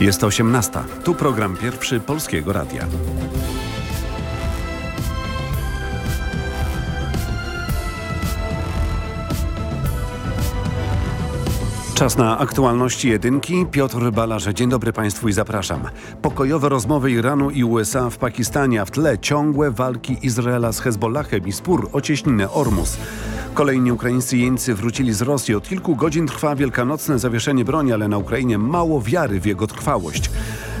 Jest 18. Tu program pierwszy Polskiego Radia. Czas na aktualności jedynki. Piotr Balarze. Dzień dobry Państwu i zapraszam. Pokojowe rozmowy Iranu i USA w Pakistanie, a w tle ciągłe walki Izraela z Hezbollahem i spór o cieśninę Ormus. Kolejni ukraińscy jeńcy wrócili z Rosji. Od kilku godzin trwa wielkanocne zawieszenie broni, ale na Ukrainie mało wiary w jego trwałość.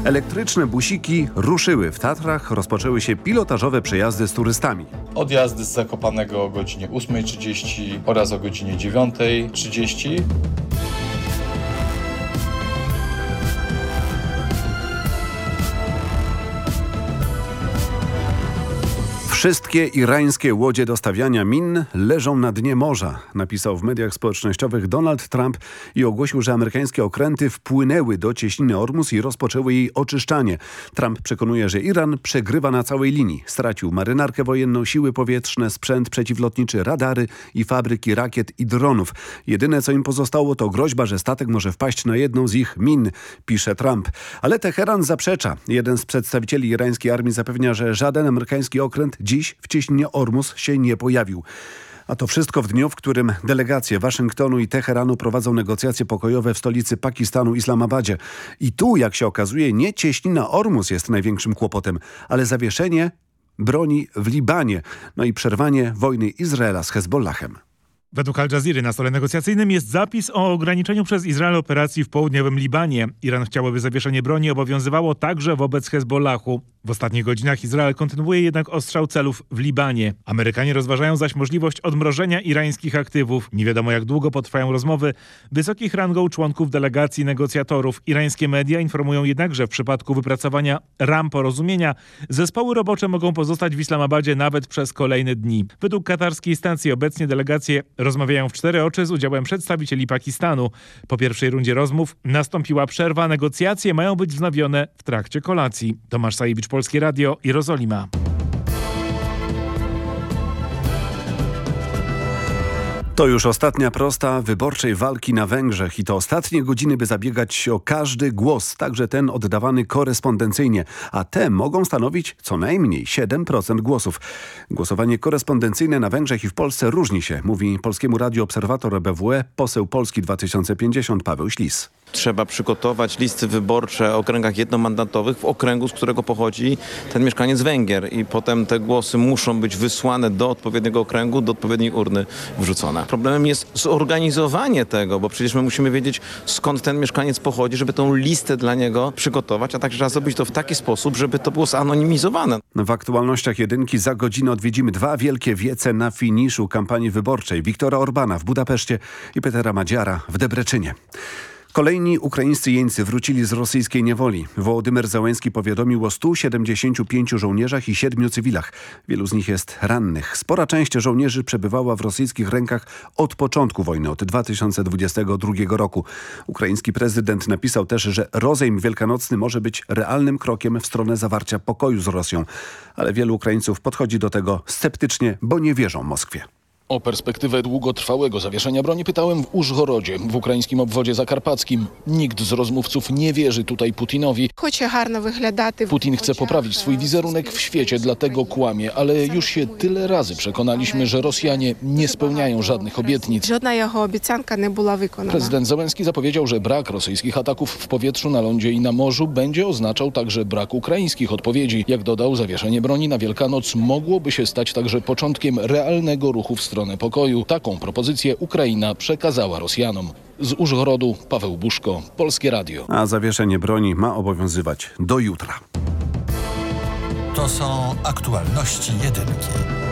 Elektryczne busiki ruszyły w Tatrach, rozpoczęły się pilotażowe przejazdy z turystami. Odjazdy z Zakopanego o godzinie 8.30 oraz o godzinie 9.30. Wszystkie irańskie łodzie do stawiania min leżą na dnie morza, napisał w mediach społecznościowych Donald Trump i ogłosił, że amerykańskie okręty wpłynęły do cieśniny Ormus i rozpoczęły jej oczyszczanie. Trump przekonuje, że Iran przegrywa na całej linii. Stracił marynarkę wojenną, siły powietrzne, sprzęt przeciwlotniczy, radary i fabryki rakiet i dronów. Jedyne co im pozostało to groźba, że statek może wpaść na jedną z ich min, pisze Trump. Ale Teheran zaprzecza. Jeden z przedstawicieli irańskiej armii zapewnia, że żaden amerykański okręt dziś w cieśninie Ormus się nie pojawił. A to wszystko w dniu, w którym delegacje Waszyngtonu i Teheranu prowadzą negocjacje pokojowe w stolicy Pakistanu, Islamabadzie. I tu, jak się okazuje, nie cieśnina Ormus jest największym kłopotem, ale zawieszenie broni w Libanie, no i przerwanie wojny Izraela z Hezbollahem. Według Al Jazeera na stole negocjacyjnym jest zapis o ograniczeniu przez Izrael operacji w południowym Libanie. Iran chciałoby zawieszenie broni obowiązywało także wobec Hezbollahu. W ostatnich godzinach Izrael kontynuuje jednak ostrzał celów w Libanie. Amerykanie rozważają zaś możliwość odmrożenia irańskich aktywów. Nie wiadomo jak długo potrwają rozmowy wysokich rangą członków delegacji negocjatorów. Irańskie media informują jednak, że w przypadku wypracowania ram porozumienia zespoły robocze mogą pozostać w Islamabadzie nawet przez kolejne dni. Według katarskiej stacji obecnie delegacje rozmawiają w cztery oczy z udziałem przedstawicieli Pakistanu. Po pierwszej rundzie rozmów nastąpiła przerwa. Negocjacje mają być wznowione w trakcie kolacji. Tomasz Sajewicz, Polskie Radio, Jerozolima. To już ostatnia prosta wyborczej walki na Węgrzech i to ostatnie godziny, by zabiegać o każdy głos, także ten oddawany korespondencyjnie, a te mogą stanowić co najmniej 7% głosów. Głosowanie korespondencyjne na Węgrzech i w Polsce różni się, mówi Polskiemu Radiu Obserwator BWE, poseł Polski 2050 Paweł Ślis. Trzeba przygotować listy wyborcze o okręgach jednomandatowych w okręgu, z którego pochodzi ten mieszkaniec Węgier i potem te głosy muszą być wysłane do odpowiedniego okręgu, do odpowiedniej urny wrzucone. Problemem jest zorganizowanie tego, bo przecież my musimy wiedzieć skąd ten mieszkaniec pochodzi, żeby tą listę dla niego przygotować, a także zrobić to w taki sposób, żeby to było zanonimizowane. W aktualnościach jedynki za godzinę odwiedzimy dwa wielkie wiece na finiszu kampanii wyborczej. Wiktora Orbana w Budapeszcie i Petera Madziara w Debreczynie. Kolejni ukraińscy jeńcy wrócili z rosyjskiej niewoli. Wołodymyr Załęski powiadomił o 175 żołnierzach i 7 cywilach. Wielu z nich jest rannych. Spora część żołnierzy przebywała w rosyjskich rękach od początku wojny, od 2022 roku. Ukraiński prezydent napisał też, że rozejm wielkanocny może być realnym krokiem w stronę zawarcia pokoju z Rosją. Ale wielu Ukraińców podchodzi do tego sceptycznie, bo nie wierzą Moskwie. O perspektywę długotrwałego zawieszenia broni pytałem w Użgorodzie, w ukraińskim obwodzie zakarpackim. Nikt z rozmówców nie wierzy tutaj Putinowi. Putin chce poprawić swój wizerunek w świecie, dlatego kłamie, ale już się tyle razy przekonaliśmy, że Rosjanie nie spełniają żadnych obietnic. Żadna jego obiecanka nie była wykonana. Prezydent Załęski zapowiedział, że brak rosyjskich ataków w powietrzu, na lądzie i na morzu będzie oznaczał także brak ukraińskich odpowiedzi. Jak dodał, zawieszenie broni na Wielkanoc mogłoby się stać także początkiem realnego ruchu w stronę pokoju. Taką propozycję Ukraina przekazała Rosjanom. Z Użgorodu Paweł Buszko, Polskie Radio. A zawieszenie broni ma obowiązywać do jutra. To są aktualności jedynki.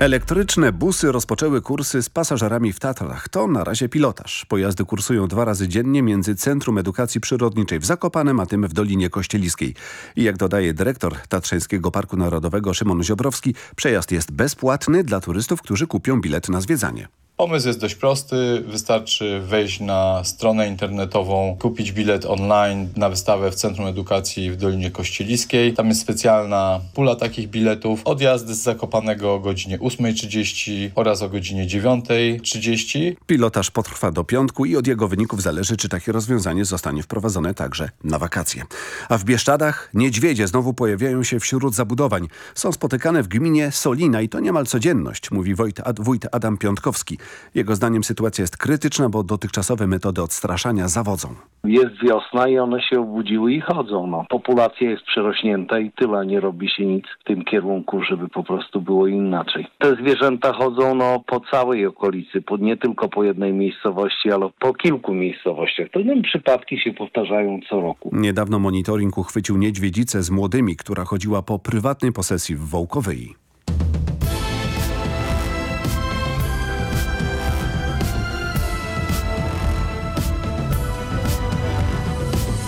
Elektryczne busy rozpoczęły kursy z pasażerami w Tatrach. To na razie pilotaż. Pojazdy kursują dwa razy dziennie między Centrum Edukacji Przyrodniczej w Zakopanem, a tym w Dolinie Kościeliskiej. I jak dodaje dyrektor Tatrzańskiego Parku Narodowego Szymon Ziobrowski, przejazd jest bezpłatny dla turystów, którzy kupią bilet na zwiedzanie. Pomysł jest dość prosty. Wystarczy wejść na stronę internetową, kupić bilet online na wystawę w Centrum Edukacji w Dolinie Kościeliskiej. Tam jest specjalna pula takich biletów. Odjazdy z Zakopanego o godzinie 8.30 oraz o godzinie 9.30. Pilotaż potrwa do piątku i od jego wyników zależy, czy takie rozwiązanie zostanie wprowadzone także na wakacje. A w Bieszczadach niedźwiedzie znowu pojawiają się wśród zabudowań. Są spotykane w gminie Solina i to niemal codzienność, mówi wójt, Ad, wójt Adam Piątkowski. Jego zdaniem sytuacja jest krytyczna, bo dotychczasowe metody odstraszania zawodzą. Jest wiosna i one się obudziły i chodzą. No. Populacja jest przerośnięta i tyle, nie robi się nic w tym kierunku, żeby po prostu było inaczej. Te zwierzęta chodzą no, po całej okolicy, po, nie tylko po jednej miejscowości, ale po kilku miejscowościach. To no, przypadki się powtarzają co roku. Niedawno monitoring uchwycił niedźwiedzicę z młodymi, która chodziła po prywatnej posesji w Wołkowyi.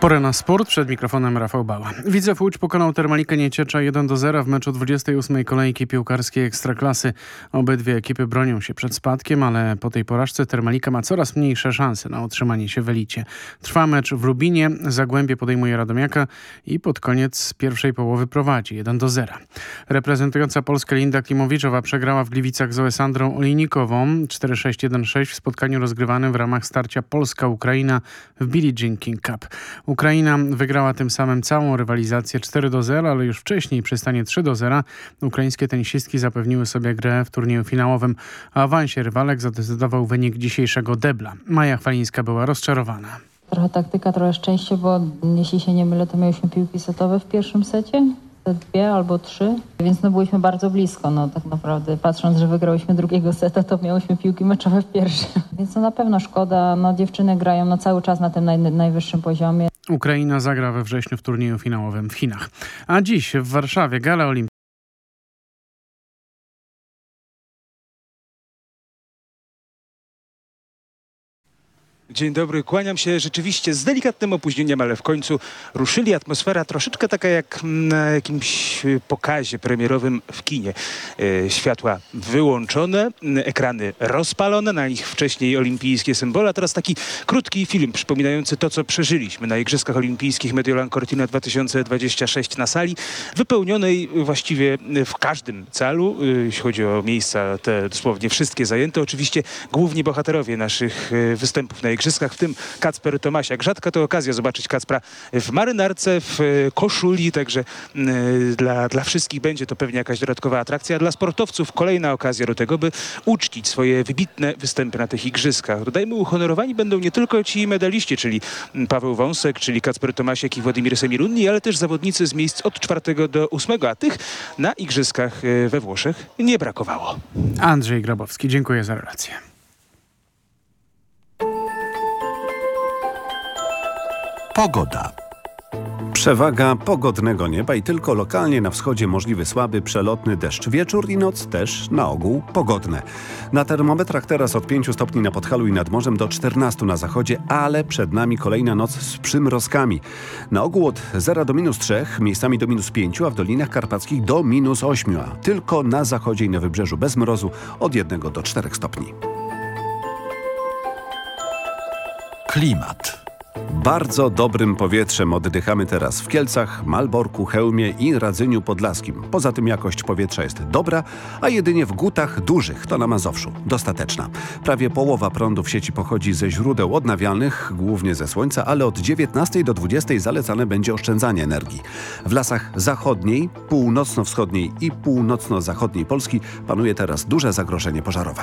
Pora na sport. Przed mikrofonem Rafał Bała. Widzew Łódź pokonał Termalikę Nieciecza 1 do 0 w meczu 28. kolejki piłkarskiej Ekstraklasy. Obydwie ekipy bronią się przed spadkiem, ale po tej porażce Termalika ma coraz mniejsze szanse na utrzymanie się w elicie. Trwa mecz w Rubinie, Zagłębie podejmuje Radomiaka i pod koniec pierwszej połowy prowadzi 1 do 0. Reprezentująca Polskę Linda Klimowiczowa przegrała w Gliwicach z Alessandrą Olejnikową 4-6-1-6 w spotkaniu rozgrywanym w ramach starcia Polska-Ukraina w Billie Jean King Cup. Ukraina wygrała tym samym całą rywalizację 4 do 0, ale już wcześniej przy stanie 3 do 0 ukraińskie tenisistki zapewniły sobie grę w turnieju finałowym. O awansie rywalek zadecydował wynik dzisiejszego debla. Maja Chwalińska była rozczarowana. Trochę taktyka, trochę szczęście, bo jeśli się nie mylę, to mieliśmy piłki setowe w pierwszym secie. Te dwie albo trzy, więc no byliśmy bardzo blisko. No tak naprawdę patrząc, że wygrałyśmy drugiego seta, to miałyśmy piłki meczowe w pierwszym. Więc no na pewno szkoda. No dziewczyny grają no cały czas na tym naj, najwyższym poziomie. Ukraina zagra we wrześniu w turnieju finałowym w Chinach. A dziś w Warszawie gala olimpijska. Dzień dobry, kłaniam się rzeczywiście z delikatnym opóźnieniem, ale w końcu ruszyli. Atmosfera troszeczkę taka jak na jakimś pokazie premierowym w kinie. E, światła wyłączone, ekrany rozpalone, na nich wcześniej olimpijskie symbole, a teraz taki krótki film przypominający to, co przeżyliśmy na Igrzyskach Olimpijskich Mediolan Cortina 2026 na sali, wypełnionej właściwie w każdym calu, e, jeśli chodzi o miejsca te dosłownie wszystkie zajęte. Oczywiście główni bohaterowie naszych e, występów na Igrzyskach, w tym Kacper Tomasiak. Rzadka to okazja zobaczyć Kacpra w marynarce, w e, koszuli, także e, dla, dla wszystkich będzie to pewnie jakaś dodatkowa atrakcja. Dla sportowców kolejna okazja do tego, by uczcić swoje wybitne występy na tych Igrzyskach. Dodajmy, uhonorowani będą nie tylko ci medaliści, czyli Paweł Wąsek, czyli Kacper Tomasiak i Władimir Semirunni, ale też zawodnicy z miejsc od czwartego do ósmego, a tych na Igrzyskach e, we Włoszech nie brakowało. Andrzej Grabowski, dziękuję za relację. Pogoda. Przewaga pogodnego nieba i tylko lokalnie na wschodzie możliwy słaby, przelotny deszcz. Wieczór i noc też na ogół pogodne. Na termometrach teraz od 5 stopni na Podhalu i nad morzem do 14 na zachodzie, ale przed nami kolejna noc z przymrozkami. Na ogół od 0 do minus 3, miejscami do minus 5, a w Dolinach Karpackich do minus 8, a tylko na zachodzie i na wybrzeżu bez mrozu od 1 do 4 stopni. Klimat. Bardzo dobrym powietrzem oddychamy teraz w Kielcach, Malborku, Chełmie i Radzyniu Podlaskim. Poza tym jakość powietrza jest dobra, a jedynie w gutach dużych, to na Mazowszu, dostateczna. Prawie połowa prądu w sieci pochodzi ze źródeł odnawialnych, głównie ze słońca, ale od 19 do 20 zalecane będzie oszczędzanie energii. W lasach zachodniej, północno-wschodniej i północno-zachodniej Polski panuje teraz duże zagrożenie pożarowe.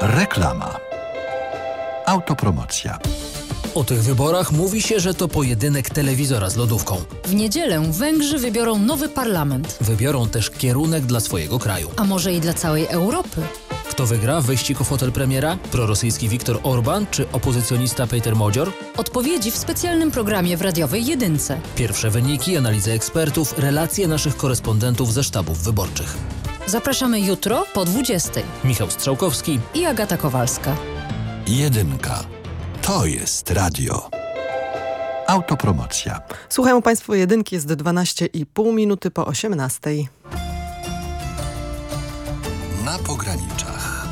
Reklama. Autopromocja. O tych wyborach mówi się, że to pojedynek telewizora z lodówką. W niedzielę Węgrzy wybiorą nowy parlament. Wybiorą też kierunek dla swojego kraju. A może i dla całej Europy? Kto wygra wyścig o fotel premiera? Prorosyjski Viktor Orban czy opozycjonista Peter Modzior? Odpowiedzi w specjalnym programie w radiowej Jedynce. Pierwsze wyniki, analizy ekspertów, relacje naszych korespondentów ze sztabów wyborczych. Zapraszamy jutro po 20. Michał Strzałkowski i Agata Kowalska. Jedynka. To jest radio. Autopromocja. Słuchają Państwo jedynki, jest 12,5 minuty po 18. Na pograniczach.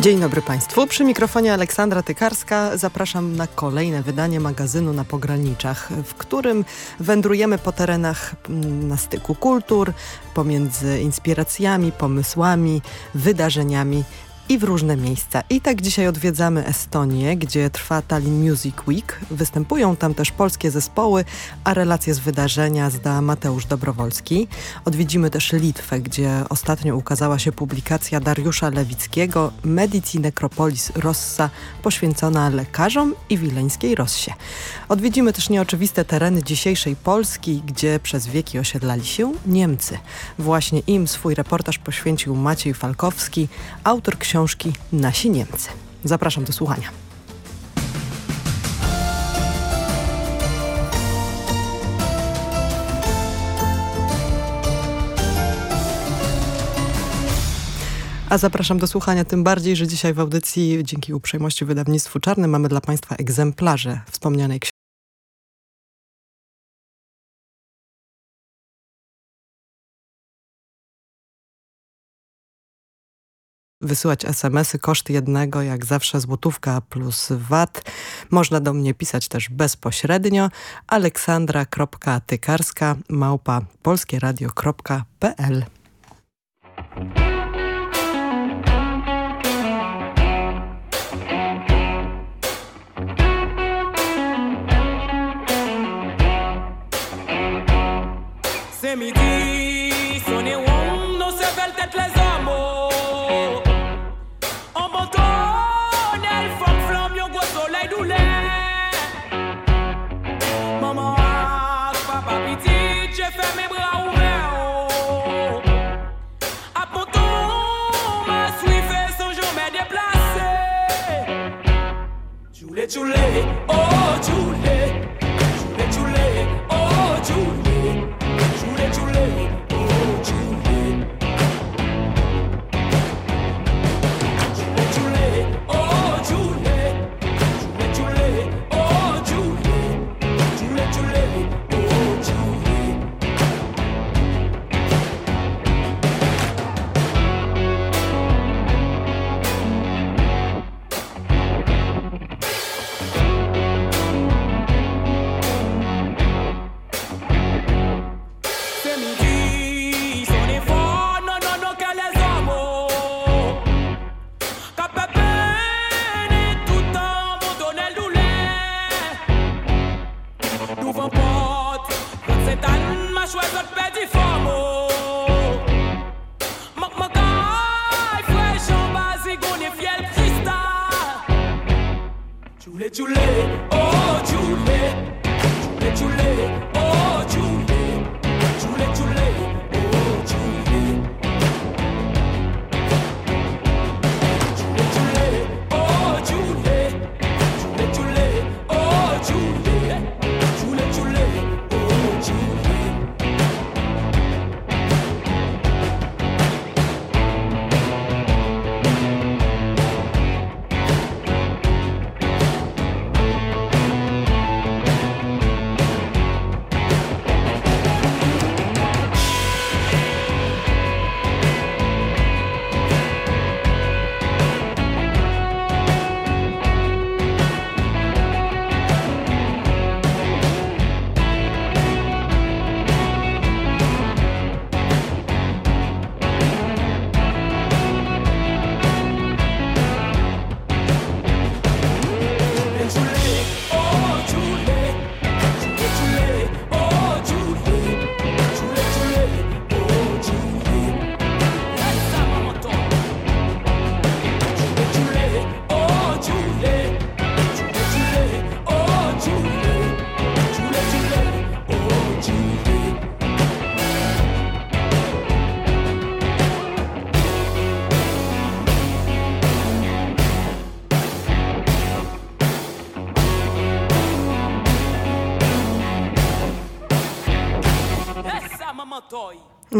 Dzień dobry Państwu. Przy mikrofonie Aleksandra Tykarska zapraszam na kolejne wydanie magazynu na pograniczach, w którym wędrujemy po terenach mm, na styku kultur, pomiędzy inspiracjami, pomysłami, wydarzeniami i w różne miejsca. I tak dzisiaj odwiedzamy Estonię, gdzie trwa Tallinn Music Week. Występują tam też polskie zespoły, a relacje z wydarzenia zda Mateusz Dobrowolski. Odwiedzimy też Litwę, gdzie ostatnio ukazała się publikacja Dariusza Lewickiego Medici Necropolis Rossa poświęcona lekarzom i wileńskiej Rossie. Odwiedzimy też nieoczywiste tereny dzisiejszej Polski, gdzie przez wieki osiedlali się Niemcy. Właśnie im swój reportaż poświęcił Maciej Falkowski, autor książki książki Nasi Niemcy. Zapraszam do słuchania. A zapraszam do słuchania tym bardziej, że dzisiaj w audycji dzięki uprzejmości wydawnictwu Czarnym mamy dla Państwa egzemplarze wspomnianej książki. Wysyłać SMS-y, koszt jednego, jak zawsze złotówka plus VAT. Można do mnie pisać też bezpośrednio aleksandra.tykarska małpa polskieradio.pl too late, oh, too late.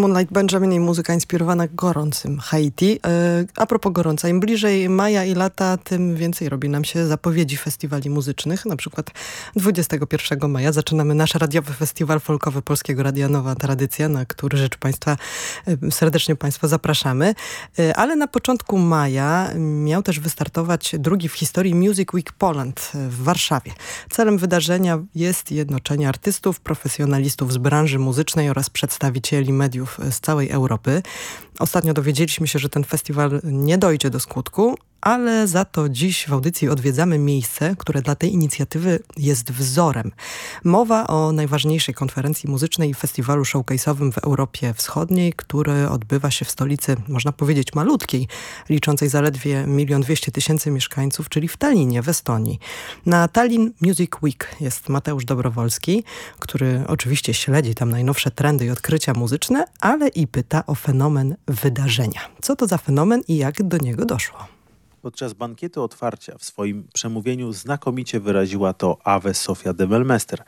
Moonlight Benjamin i muzyka inspirowana gorącym Haiti. E, a propos gorąca, im bliżej maja i lata, tym więcej robi nam się zapowiedzi festiwali muzycznych. Na przykład 21 maja zaczynamy nasz radiowy festiwal folkowy Polskiego Radia Nowa Tradycja, na który rzecz Państwa e, serdecznie Państwa zapraszamy. E, ale na początku maja miał też wystartować drugi w historii Music Week Poland w Warszawie. Celem wydarzenia jest jednoczenie artystów, profesjonalistów z branży muzycznej oraz przedstawicieli mediów mediów z całej Europy. Ostatnio dowiedzieliśmy się, że ten festiwal nie dojdzie do skutku, ale za to dziś w audycji odwiedzamy miejsce, które dla tej inicjatywy jest wzorem. Mowa o najważniejszej konferencji muzycznej i festiwalu showcase'owym w Europie Wschodniej, który odbywa się w stolicy, można powiedzieć, malutkiej, liczącej zaledwie 1 200 tysięcy mieszkańców, czyli w Tallinie w Estonii. Na Tallinn Music Week jest Mateusz Dobrowolski, który oczywiście śledzi tam najnowsze trendy i odkrycia muzyczne, ale i pyta o fenomen wydarzenia. Co to za fenomen i jak do niego doszło? Podczas bankietu otwarcia w swoim przemówieniu znakomicie wyraziła to Ave Sofia de Melmester,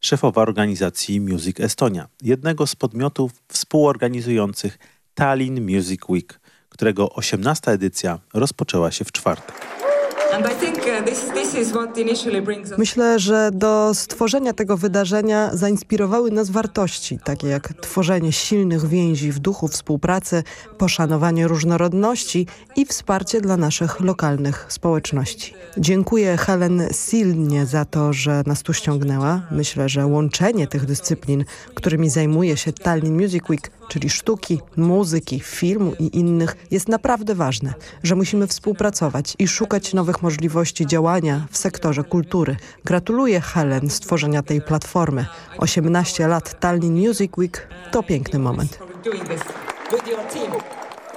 szefowa organizacji Music Estonia, jednego z podmiotów współorganizujących Tallinn Music Week, którego 18. edycja rozpoczęła się w czwartek. Uh, Myślę, że do stworzenia tego wydarzenia zainspirowały nas wartości, takie jak tworzenie silnych więzi w duchu współpracy, poszanowanie różnorodności i wsparcie dla naszych lokalnych społeczności. Dziękuję Helen silnie za to, że nas tu ściągnęła. Myślę, że łączenie tych dyscyplin, którymi zajmuje się Tallinn Music Week, czyli sztuki, muzyki, filmu i innych, jest naprawdę ważne, że musimy współpracować i szukać nowych możliwości działania w sektorze kultury. Gratuluję Helen stworzenia tej platformy. 18 lat Tallinn Music Week to piękny moment.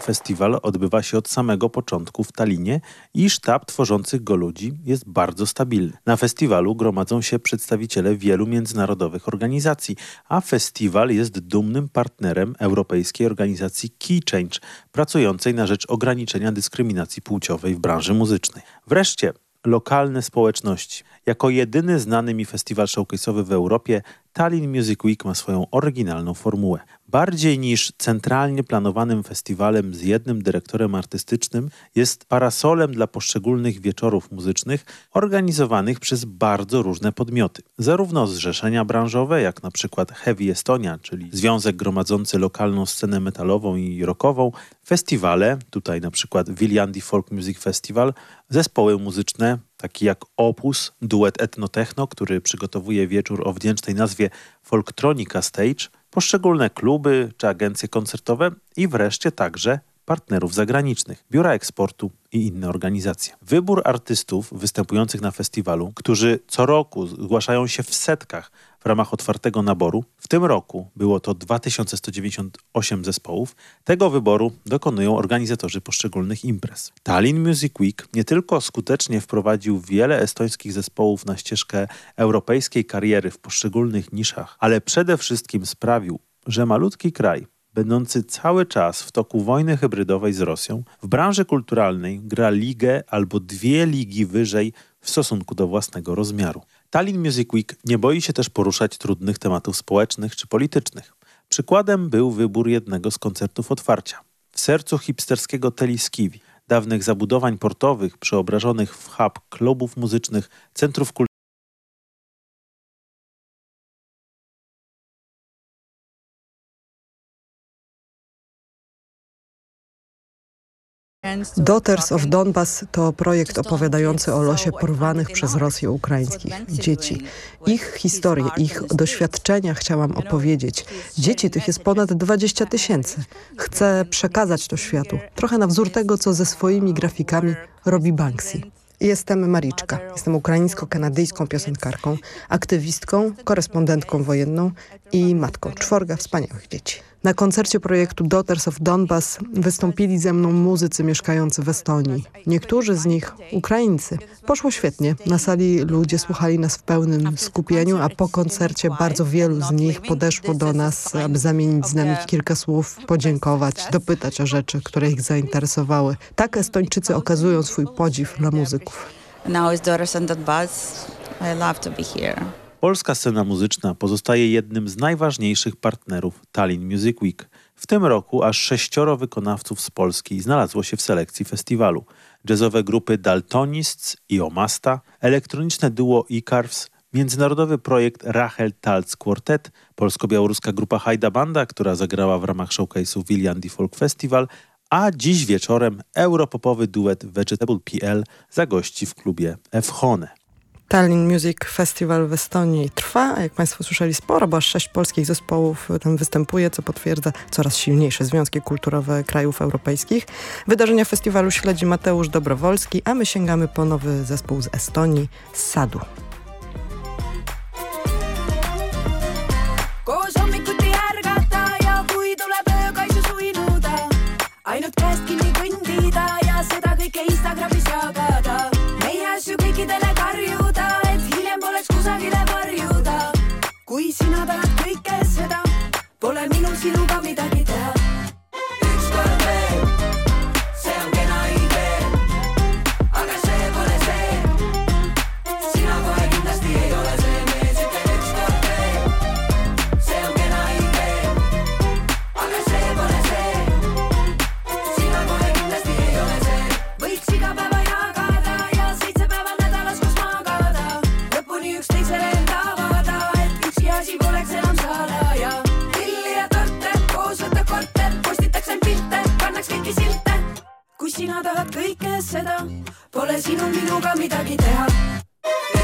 Festiwal odbywa się od samego początku w Talinie i sztab tworzących go ludzi jest bardzo stabilny. Na festiwalu gromadzą się przedstawiciele wielu międzynarodowych organizacji, a festiwal jest dumnym partnerem Europejskiej Organizacji Key Change, pracującej na rzecz ograniczenia dyskryminacji płciowej w branży muzycznej. Wreszcie lokalne społeczności. Jako jedyny znany mi festiwal showcase'owy w Europie, Tallinn Music Week ma swoją oryginalną formułę. Bardziej niż centralnie planowanym festiwalem z jednym dyrektorem artystycznym jest parasolem dla poszczególnych wieczorów muzycznych organizowanych przez bardzo różne podmioty. Zarówno zrzeszenia branżowe, jak na przykład Heavy Estonia, czyli związek gromadzący lokalną scenę metalową i rockową, festiwale, tutaj na przykład Viljandi Folk Music Festival, zespoły muzyczne, takie jak Opus, duet etno-techno, który przygotowuje wieczór o wdzięcznej nazwie Folktronica Stage, poszczególne kluby czy agencje koncertowe i wreszcie także partnerów zagranicznych, biura eksportu i inne organizacje. Wybór artystów występujących na festiwalu, którzy co roku zgłaszają się w setkach w ramach otwartego naboru. W tym roku było to 2198 zespołów. Tego wyboru dokonują organizatorzy poszczególnych imprez. Tallinn Music Week nie tylko skutecznie wprowadził wiele estońskich zespołów na ścieżkę europejskiej kariery w poszczególnych niszach, ale przede wszystkim sprawił, że malutki kraj będący cały czas w toku wojny hybrydowej z Rosją, w branży kulturalnej gra ligę albo dwie ligi wyżej w stosunku do własnego rozmiaru. Tallinn Music Week nie boi się też poruszać trudnych tematów społecznych czy politycznych. Przykładem był wybór jednego z koncertów otwarcia. W sercu hipsterskiego Teliskiwi, dawnych zabudowań portowych przeobrażonych w hub klubów muzycznych, centrów kulturalnych, Daughters of Donbas to projekt opowiadający o losie porwanych przez Rosję ukraińskich dzieci. Ich historię, ich doświadczenia chciałam opowiedzieć. Dzieci tych jest ponad 20 tysięcy. Chcę przekazać to światu. Trochę na wzór tego, co ze swoimi grafikami robi Banksy. Jestem Mariczka. Jestem ukraińsko-kanadyjską piosenkarką, aktywistką, korespondentką wojenną i matką czworga wspaniałych dzieci. Na koncercie projektu Daughters of Donbass wystąpili ze mną muzycy mieszkający w Estonii. Niektórzy z nich Ukraińcy. Poszło świetnie. Na sali ludzie słuchali nas w pełnym skupieniu, a po koncercie bardzo wielu z nich podeszło do nas, aby zamienić z nami kilka słów, podziękować, dopytać o rzeczy, które ich zainteresowały. Tak Estończycy okazują swój podziw dla muzyków. Now is Daughters of Donbass. I love to be here. Polska scena muzyczna pozostaje jednym z najważniejszych partnerów Tallinn Music Week. W tym roku aż sześcioro wykonawców z Polski znalazło się w selekcji festiwalu. Jazzowe grupy Daltonists i Omasta, elektroniczne duo E-Carves, międzynarodowy projekt Rachel Talc Quartet, polsko-białoruska grupa Hajda Banda, która zagrała w ramach showcase'u Williandi Folk Festival, a dziś wieczorem europopowy duet Vegetable PL zagości w klubie Fhone. Tallinn Music Festival w Estonii trwa, a jak Państwo słyszeli sporo, bo aż sześć polskich zespołów tam występuje, co potwierdza coraz silniejsze związki kulturowe krajów europejskich. Wydarzenia festiwalu śledzi Mateusz Dobrowolski, a my sięgamy po nowy zespół z Estonii, Sadu. Sina tahad kõike seda, pole minul sinuga midagi sina tahad kõike seda, pole sinul minuga midagi teha.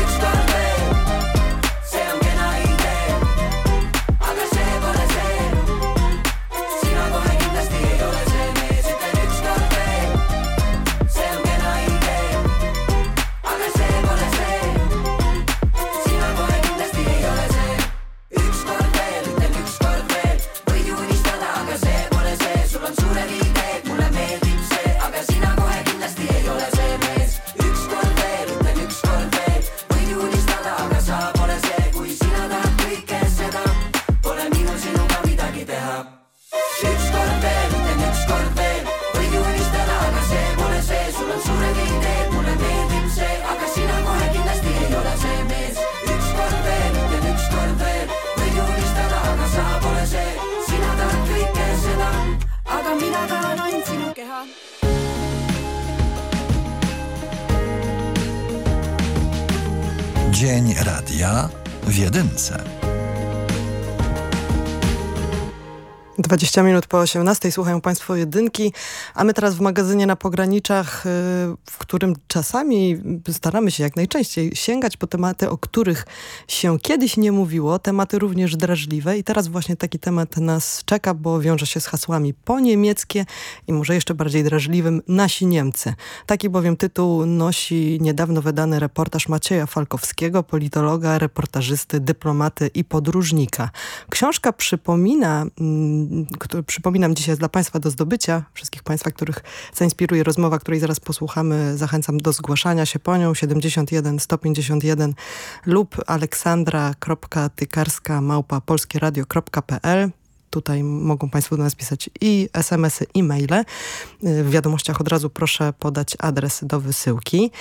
20 minut po 18 słuchają Państwo jedynki, a my teraz w magazynie na pograniczach, y, w którym czasami staramy się jak najczęściej sięgać po tematy, o których się kiedyś nie mówiło, tematy również drażliwe i teraz właśnie taki temat nas czeka, bo wiąże się z hasłami po niemieckie i może jeszcze bardziej drażliwym nasi Niemcy. Taki bowiem tytuł nosi niedawno wydany reportaż Macieja Falkowskiego, politologa, reportażysty, dyplomaty i podróżnika. Książka przypomina mm, który przypominam dzisiaj jest dla Państwa do zdobycia, wszystkich Państwa, których zainspiruje rozmowa, której zaraz posłuchamy, zachęcam do zgłaszania się po nią. 71 151 lub aleksandra.tykarska małpa polskieradio.pl Tutaj mogą Państwo do nas pisać i SMS-y, i maile. W wiadomościach od razu proszę podać adres do wysyłki.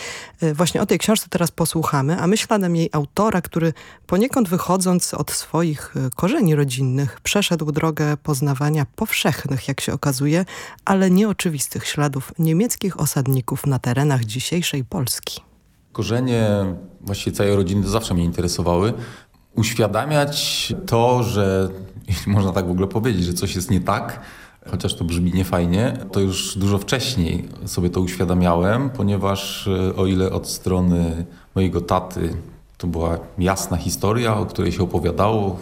Właśnie o tej książce teraz posłuchamy, a my śladem jej autora, który poniekąd wychodząc od swoich korzeni rodzinnych, przeszedł drogę poznawania powszechnych, jak się okazuje, ale nieoczywistych śladów niemieckich osadników na terenach dzisiejszej Polski. Korzenie właściwie całej rodziny zawsze mnie interesowały. Uświadamiać to, że można tak w ogóle powiedzieć, że coś jest nie tak, chociaż to brzmi niefajnie, to już dużo wcześniej sobie to uświadamiałem, ponieważ o ile od strony mojego taty to była jasna historia, o której się opowiadało,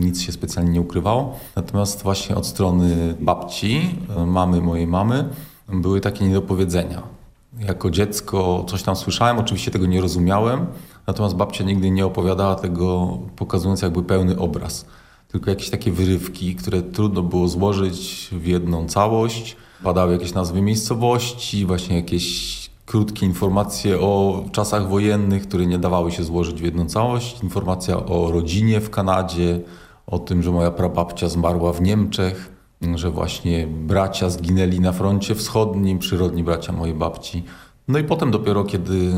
nic się specjalnie nie ukrywało. Natomiast właśnie od strony babci, mamy mojej mamy, były takie niedopowiedzenia. Jako dziecko coś tam słyszałem, oczywiście tego nie rozumiałem, natomiast babcia nigdy nie opowiadała tego, pokazując jakby pełny obraz tylko jakieś takie wyrywki, które trudno było złożyć w jedną całość. Padały jakieś nazwy miejscowości, właśnie jakieś krótkie informacje o czasach wojennych, które nie dawały się złożyć w jedną całość. Informacja o rodzinie w Kanadzie, o tym, że moja prababcia zmarła w Niemczech, że właśnie bracia zginęli na froncie wschodnim, przyrodni bracia mojej babci. No i potem dopiero, kiedy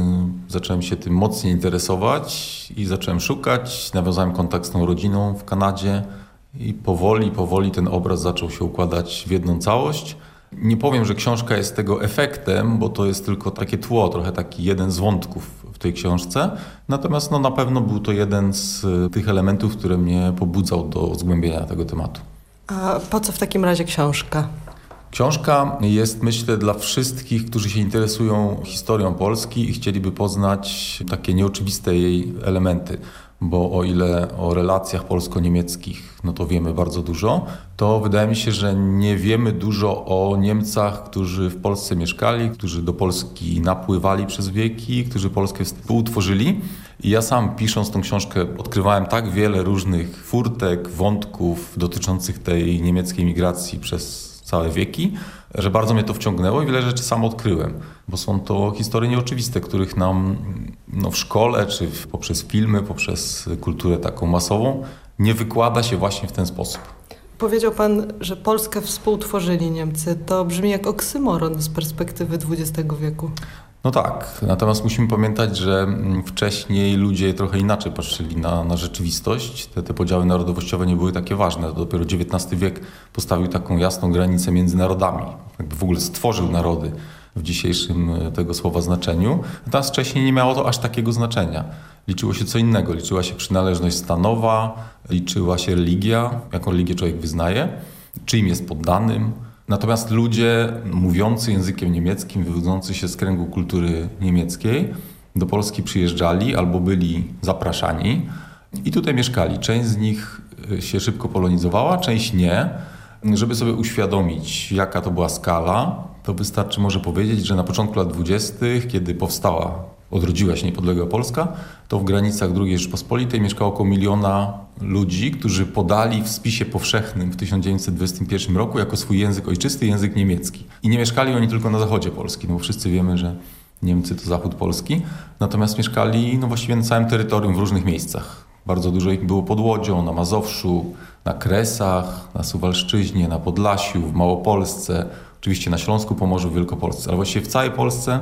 zacząłem się tym mocniej interesować i zacząłem szukać, nawiązałem kontakt z tą rodziną w Kanadzie I powoli, powoli ten obraz zaczął się układać w jedną całość. Nie powiem, że książka jest tego efektem, bo to jest tylko takie tło, trochę taki jeden z wątków w tej książce. Natomiast no, na pewno był to jeden z y, tych elementów, który mnie pobudzał do zgłębienia tego tematu. A po co w takim razie książka? Książka jest, myślę, dla wszystkich, którzy się interesują historią Polski i chcieliby poznać takie nieoczywiste jej elementy. Bo o ile o relacjach polsko-niemieckich, no to wiemy bardzo dużo, to wydaje mi się, że nie wiemy dużo o Niemcach, którzy w Polsce mieszkali, którzy do Polski napływali przez wieki, którzy Polskę współtworzyli. I ja sam pisząc tą książkę odkrywałem tak wiele różnych furtek, wątków dotyczących tej niemieckiej migracji przez całe wieki, że bardzo mnie to wciągnęło i wiele rzeczy sam odkryłem, bo są to historie nieoczywiste, których nam no, w szkole, czy w, poprzez filmy, poprzez kulturę taką masową nie wykłada się właśnie w ten sposób. Powiedział pan, że Polskę współtworzyli Niemcy. To brzmi jak oksymoron z perspektywy XX wieku. No tak, natomiast musimy pamiętać, że mm, wcześniej ludzie trochę inaczej patrzyli na, na rzeczywistość. Te, te podziały narodowościowe nie były takie ważne. Dopiero XIX wiek postawił taką jasną granicę między narodami. Jakby w ogóle stworzył narody w dzisiejszym e, tego słowa znaczeniu. Natomiast wcześniej nie miało to aż takiego znaczenia. Liczyło się co innego. Liczyła się przynależność stanowa, liczyła się religia, jaką religię człowiek wyznaje, czyim jest poddanym, Natomiast ludzie mówiący językiem niemieckim, wywodzący się z kręgu kultury niemieckiej, do Polski przyjeżdżali albo byli zapraszani i tutaj mieszkali. Część z nich y, się szybko polonizowała, część nie. Żeby sobie uświadomić, jaka to była skala, to wystarczy może powiedzieć, że na początku lat 20., kiedy powstała odrodziła się niepodległa Polska, to w granicach II Rzeczpospolitej mieszkało około miliona ludzi, którzy podali w spisie powszechnym w 1921 roku jako swój język ojczysty język niemiecki. I nie mieszkali oni tylko na zachodzie Polski, no bo wszyscy wiemy, że Niemcy to zachód Polski, natomiast mieszkali no właściwie na całym terytorium w różnych miejscach. Bardzo dużo ich było pod Łodzią, na Mazowszu, na Kresach, na Suwalszczyźnie, na Podlasiu, w Małopolsce, oczywiście na Śląsku, Pomorzu, w Wielkopolsce, ale właściwie w całej Polsce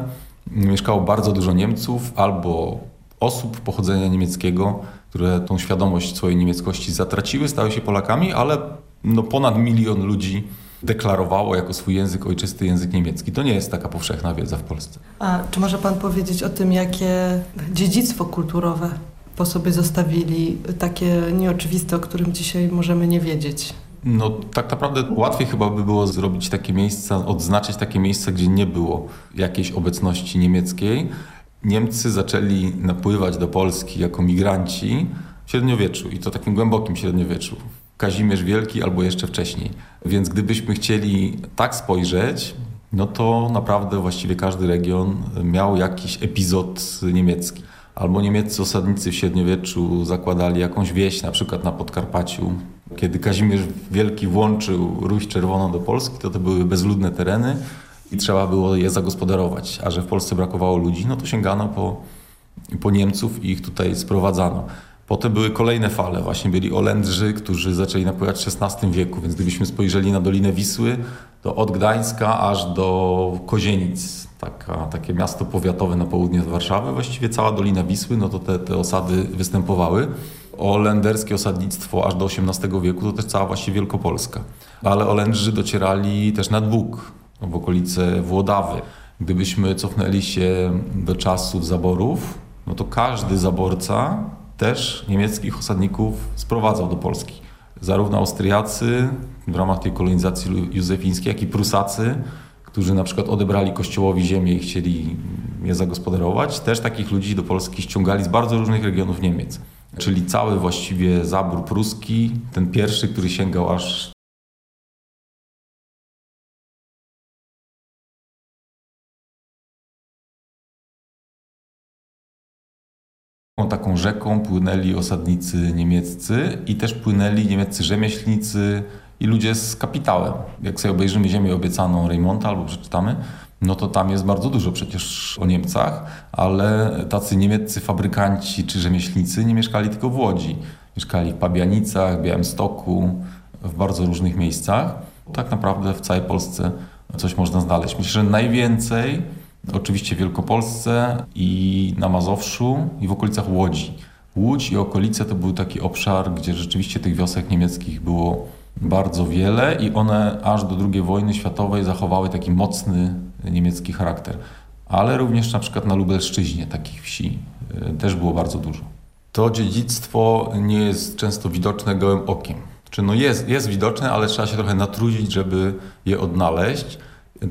mieszkało bardzo dużo Niemców albo osób pochodzenia niemieckiego, które tą świadomość swojej niemieckości zatraciły, stały się Polakami, ale no ponad milion ludzi deklarowało jako swój język ojczysty język niemiecki. To nie jest taka powszechna wiedza w Polsce. A czy może pan powiedzieć o tym, jakie dziedzictwo kulturowe po sobie zostawili, takie nieoczywiste, o którym dzisiaj możemy nie wiedzieć? No tak naprawdę łatwiej chyba by było zrobić takie miejsca, odznaczyć takie miejsca, gdzie nie było jakiejś obecności niemieckiej. Niemcy zaczęli napływać do Polski jako migranci w średniowieczu i to takim głębokim średniowieczu. Kazimierz Wielki albo jeszcze wcześniej. Więc gdybyśmy chcieli tak spojrzeć, no to naprawdę właściwie każdy region miał jakiś epizod niemiecki. Albo niemieccy osadnicy w średniowieczu zakładali jakąś wieś, na przykład na Podkarpaciu. Kiedy Kazimierz Wielki włączył Ruś Czerwoną do Polski, to to były bezludne tereny i trzeba było je zagospodarować. A że w Polsce brakowało ludzi, no to sięgano po, po Niemców i ich tutaj sprowadzano. Potem były kolejne fale. Właśnie byli Olędrzy, którzy zaczęli napływać w XVI wieku, więc gdybyśmy spojrzeli na Dolinę Wisły, to od Gdańska aż do Kozienic, taka, takie miasto powiatowe na południe od Warszawy, właściwie cała Dolina Wisły, no to te, te osady występowały. Olenderskie osadnictwo aż do XVIII wieku to też cała właściwie Wielkopolska. Ale Olędrzy docierali też nad Bóg, w okolice Włodawy. Gdybyśmy cofnęli się do czasów zaborów, no to każdy zaborca też niemieckich osadników sprowadzał do Polski. Zarówno Austriacy w ramach tej kolonizacji józefińskiej, jak i Prusacy, którzy na przykład odebrali kościołowi ziemię i chcieli je zagospodarować, też takich ludzi do Polski ściągali z bardzo różnych regionów Niemiec. Czyli cały właściwie zabór pruski, ten pierwszy, który sięgał aż Taką rzeką płynęli osadnicy niemieccy i też płynęli niemieccy rzemieślnicy i ludzie z kapitałem. Jak sobie obejrzymy Ziemię obiecaną Reymonta albo przeczytamy, no to tam jest bardzo dużo przecież o Niemcach, ale tacy niemieccy fabrykanci czy rzemieślnicy nie mieszkali tylko w Łodzi. Mieszkali w Pabianicach, Białymstoku, w bardzo różnych miejscach. Tak naprawdę w całej Polsce coś można znaleźć. Myślę, że najwięcej Oczywiście w Wielkopolsce i na Mazowszu i w okolicach Łodzi. Łódź i okolice to był taki obszar, gdzie rzeczywiście tych wiosek niemieckich było bardzo wiele i one aż do II wojny światowej zachowały taki mocny niemiecki charakter. Ale również na przykład na Lubelszczyźnie takich wsi y, też było bardzo dużo. To dziedzictwo nie jest często widoczne gołym okiem. Czy no jest, jest widoczne, ale trzeba się trochę natrudzić, żeby je odnaleźć.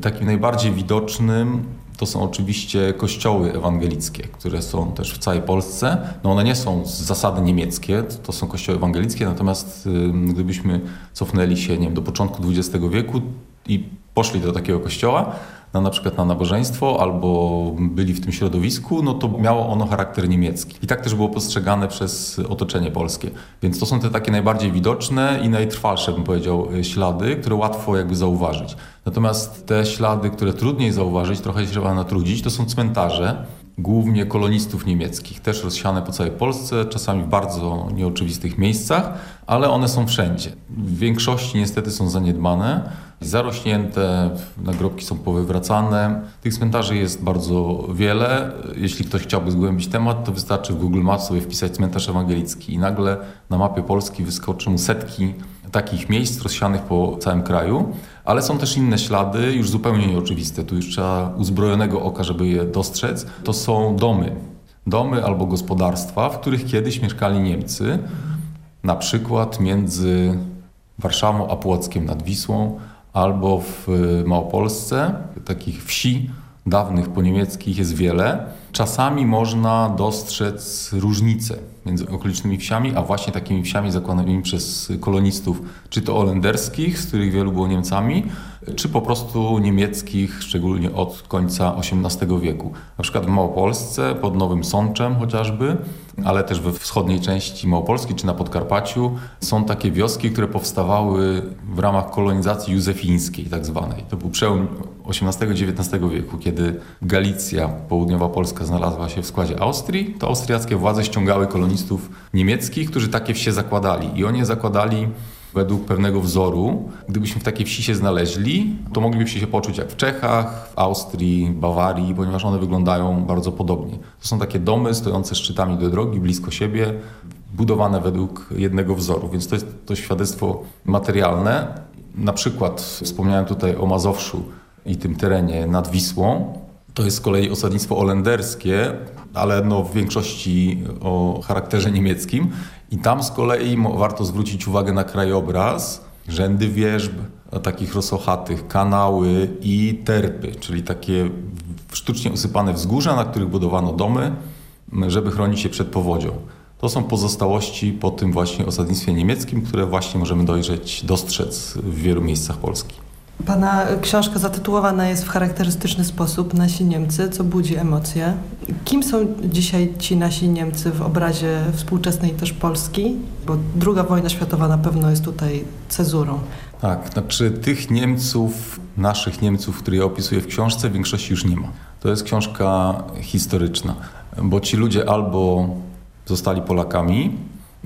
Takim najbardziej widocznym to są oczywiście kościoły ewangelickie, które są też w całej Polsce. No one nie są z zasady niemieckie, to są kościoły ewangelickie, natomiast gdybyśmy cofnęli się nie wiem, do początku XX wieku i poszli do takiego kościoła, na, na przykład na nabożeństwo albo byli w tym środowisku, no to miało ono charakter niemiecki. I tak też było postrzegane przez otoczenie polskie. Więc to są te takie najbardziej widoczne i najtrwalsze, bym powiedział, ślady, które łatwo jakby zauważyć. Natomiast te ślady, które trudniej zauważyć, trochę się trzeba natrudzić, to są cmentarze, głównie kolonistów niemieckich, też rozsiane po całej Polsce, czasami w bardzo nieoczywistych miejscach, ale one są wszędzie. W większości niestety są zaniedbane, zarośnięte, nagrobki są powywracane. Tych cmentarzy jest bardzo wiele. Jeśli ktoś chciałby zgłębić temat, to wystarczy w Google Maps sobie wpisać cmentarz ewangelicki i nagle na mapie Polski wyskoczą mu setki takich miejsc rozsianych po całym kraju, ale są też inne ślady, już zupełnie nieoczywiste. Tu już trzeba uzbrojonego oka, żeby je dostrzec. To są domy. Domy albo gospodarstwa, w których kiedyś mieszkali Niemcy, na przykład między Warszawą a Płockiem nad Wisłą, albo w Małopolsce. Takich wsi dawnych poniemieckich jest wiele. Czasami można dostrzec różnice między okolicznymi wsiami, a właśnie takimi wsiami zakładanymi przez kolonistów, czy to holenderskich, z których wielu było Niemcami, czy po prostu niemieckich, szczególnie od końca XVIII wieku. Na przykład w Małopolsce, pod Nowym Sączem chociażby, ale też we wschodniej części Małopolski czy na Podkarpaciu są takie wioski, które powstawały w ramach kolonizacji józefińskiej tak zwanej. To był przełom XVIII-XIX wieku, kiedy Galicja, południowa Polska znalazła się w składzie Austrii, to austriackie władze ściągały kolonistów niemieckich, którzy takie wsie zakładali i oni zakładali według pewnego wzoru. Gdybyśmy w takiej wsi się znaleźli, to moglibyśmy się poczuć jak w Czechach, w Austrii, Bawarii, ponieważ one wyglądają bardzo podobnie. To są takie domy stojące szczytami do drogi, blisko siebie, budowane według jednego wzoru, więc to jest to świadectwo materialne. Na przykład wspomniałem tutaj o Mazowszu i tym terenie nad Wisłą. To jest z kolei osadnictwo holenderskie, ale no w większości o charakterze niemieckim. I tam z kolei warto zwrócić uwagę na krajobraz, rzędy wierzb, takich rosochatych, kanały i terpy, czyli takie sztucznie usypane wzgórza, na których budowano domy, żeby chronić się przed powodzią. To są pozostałości po tym właśnie osadnictwie niemieckim, które właśnie możemy dojrzeć, dostrzec w wielu miejscach Polski. Pana książka zatytułowana jest w charakterystyczny sposób Nasi Niemcy, co budzi emocje. Kim są dzisiaj ci nasi Niemcy w obrazie współczesnej też Polski? Bo druga wojna światowa na pewno jest tutaj cezurą. Tak, znaczy tych Niemców, naszych Niemców, które ja opisuję w książce, w większości już nie ma. To jest książka historyczna, bo ci ludzie albo zostali Polakami,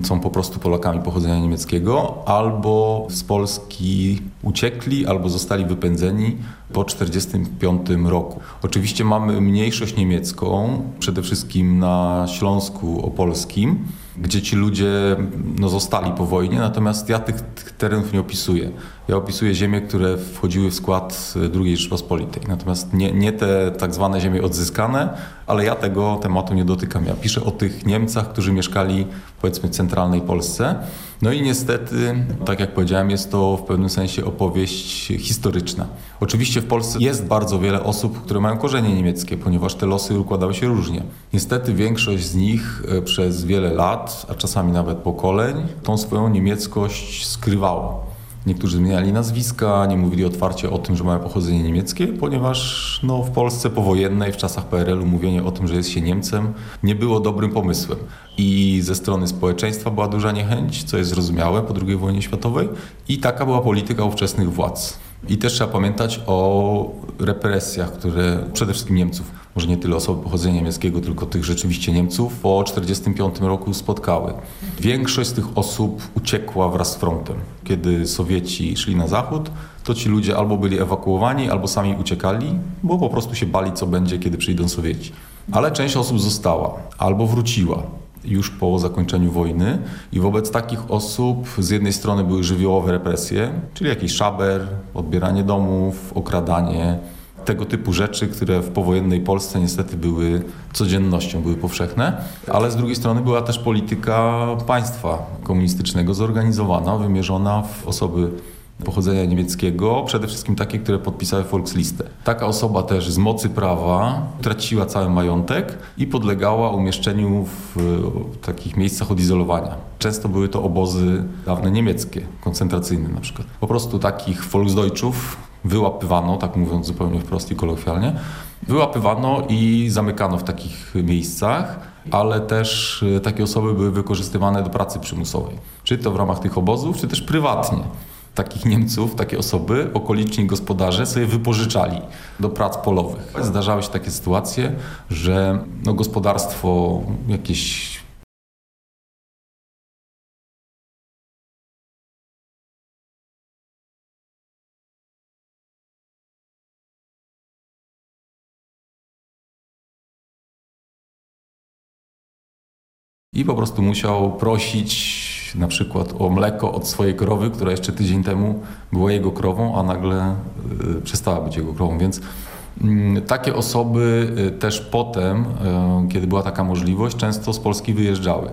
są po prostu Polakami pochodzenia niemieckiego, albo z Polski uciekli, albo zostali wypędzeni po 1945 roku. Oczywiście mamy mniejszość niemiecką, przede wszystkim na Śląsku Opolskim, gdzie ci ludzie no, zostali po wojnie, natomiast ja tych, tych terenów nie opisuję. Ja opisuję ziemie, które wchodziły w skład II Rzeczpospolitej. Natomiast nie, nie te tak zwane ziemie odzyskane, ale ja tego tematu nie dotykam. Ja piszę o tych Niemcach, którzy mieszkali powiedzmy w centralnej Polsce. No i niestety, tak jak powiedziałem, jest to w pewnym sensie opowieść historyczna. Oczywiście w Polsce jest bardzo wiele osób, które mają korzenie niemieckie, ponieważ te losy układały się różnie. Niestety większość z nich e, przez wiele lat, a czasami nawet pokoleń, tą swoją niemieckość skrywała. Niektórzy zmieniali nazwiska, nie mówili otwarcie o tym, że mają pochodzenie niemieckie, ponieważ no, w Polsce powojennej, w czasach PRL-u mówienie o tym, że jest się Niemcem nie było dobrym pomysłem. I ze strony społeczeństwa była duża niechęć, co jest zrozumiałe po II wojnie światowej i taka była polityka ówczesnych władz. I też trzeba pamiętać o represjach, które przede wszystkim Niemców, może nie tyle osoby pochodzenia niemieckiego, tylko tych rzeczywiście Niemców, po 1945 roku spotkały. Większość z tych osób uciekła wraz z frontem. Kiedy Sowieci szli na zachód, to ci ludzie albo byli ewakuowani, albo sami uciekali, bo po prostu się bali, co będzie, kiedy przyjdą Sowieci. Ale część osób została albo wróciła. Już po zakończeniu wojny i wobec takich osób z jednej strony były żywiołowe represje, czyli jakiś szaber, odbieranie domów, okradanie, tego typu rzeczy, które w powojennej Polsce niestety były codziennością, były powszechne, ale z drugiej strony była też polityka państwa komunistycznego zorganizowana, wymierzona w osoby pochodzenia niemieckiego, przede wszystkim takie, które podpisały Volkslistę. Taka osoba też z mocy prawa traciła cały majątek i podlegała umieszczeniu w takich miejscach odizolowania. Często były to obozy dawne niemieckie, koncentracyjne na przykład. Po prostu takich Volksdeutschów wyłapywano, tak mówiąc zupełnie wprost i kolokwialnie, wyłapywano i zamykano w takich miejscach, ale też e, takie osoby były wykorzystywane do pracy przymusowej. Czy to w ramach tych obozów, czy też prywatnie takich Niemców, takie osoby, okoliczni gospodarze sobie wypożyczali do prac polowych. Zdarzały się takie sytuacje, że no, gospodarstwo jakieś i po prostu musiał prosić na przykład o mleko od swojej krowy, która jeszcze tydzień temu była jego krową, a nagle y, przestała być jego krową. Więc y, takie osoby y, też potem, y, kiedy była taka możliwość, często z Polski wyjeżdżały.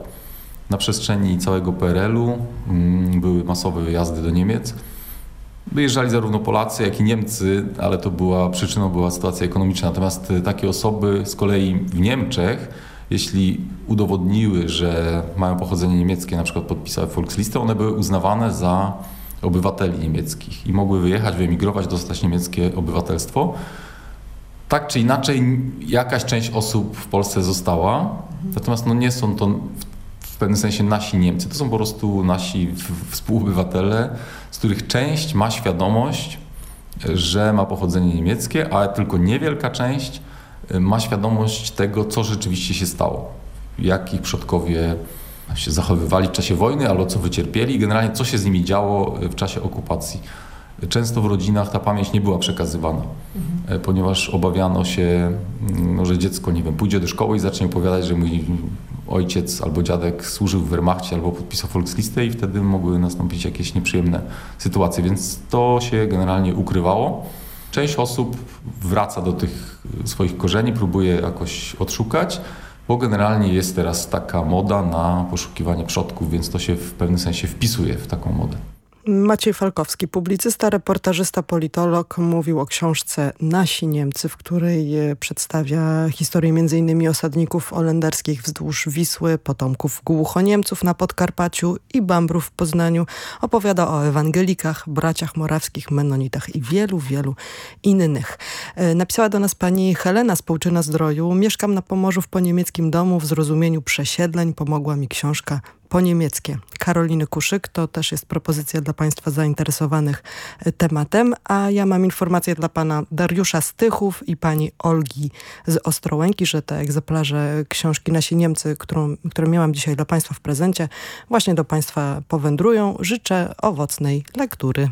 Na przestrzeni całego PRL-u mm, były masowe wyjazdy do Niemiec. Wyjeżdżali zarówno Polacy, jak i Niemcy, ale to była przyczyną była sytuacja ekonomiczna. Natomiast takie osoby z kolei w Niemczech jeśli udowodniły, że mają pochodzenie niemieckie, na przykład podpisały Volkslistę, one były uznawane za obywateli niemieckich i mogły wyjechać, wyemigrować, dostać niemieckie obywatelstwo. Tak czy inaczej, jakaś część osób w Polsce została, natomiast no nie są to w pewnym sensie nasi Niemcy. To są po prostu nasi współobywatele, z których część ma świadomość, że ma pochodzenie niemieckie, a tylko niewielka część ma świadomość tego, co rzeczywiście się stało. Jak ich przodkowie się zachowywali w czasie wojny, albo co wycierpieli i generalnie co się z nimi działo w czasie okupacji. Często w rodzinach ta pamięć nie była przekazywana, mhm. ponieważ obawiano się, no, że dziecko, nie wiem, pójdzie do szkoły i zacznie opowiadać, że mój ojciec albo dziadek służył w Wehrmachcie albo podpisał Volkslistę i wtedy mogły nastąpić jakieś nieprzyjemne sytuacje, więc to się generalnie ukrywało. Część osób wraca do tych swoich korzeni, próbuje jakoś odszukać, bo generalnie jest teraz taka moda na poszukiwanie przodków, więc to się w pewnym sensie wpisuje w taką modę. Maciej Falkowski, publicysta, reportażysta, politolog, mówił o książce Nasi Niemcy, w której e, przedstawia historię m.in. osadników holenderskich wzdłuż Wisły, potomków głuchoniemców na Podkarpaciu i Bambrów w Poznaniu. Opowiada o ewangelikach, braciach morawskich, menonitach i wielu, wielu innych. E, napisała do nas pani Helena z Połczyna Zdroju. Mieszkam na Pomorzu w poniemieckim domu. W zrozumieniu przesiedleń pomogła mi książka po niemieckie Karoliny Kuszyk. To też jest propozycja dla Państwa zainteresowanych e, tematem. A ja mam informację dla Pana Dariusza Stychów i Pani Olgi z Ostrołęki, że te egzemplarze książki Nasi Niemcy, którą, które miałam dzisiaj dla Państwa w prezencie, właśnie do Państwa powędrują. Życzę owocnej lektury.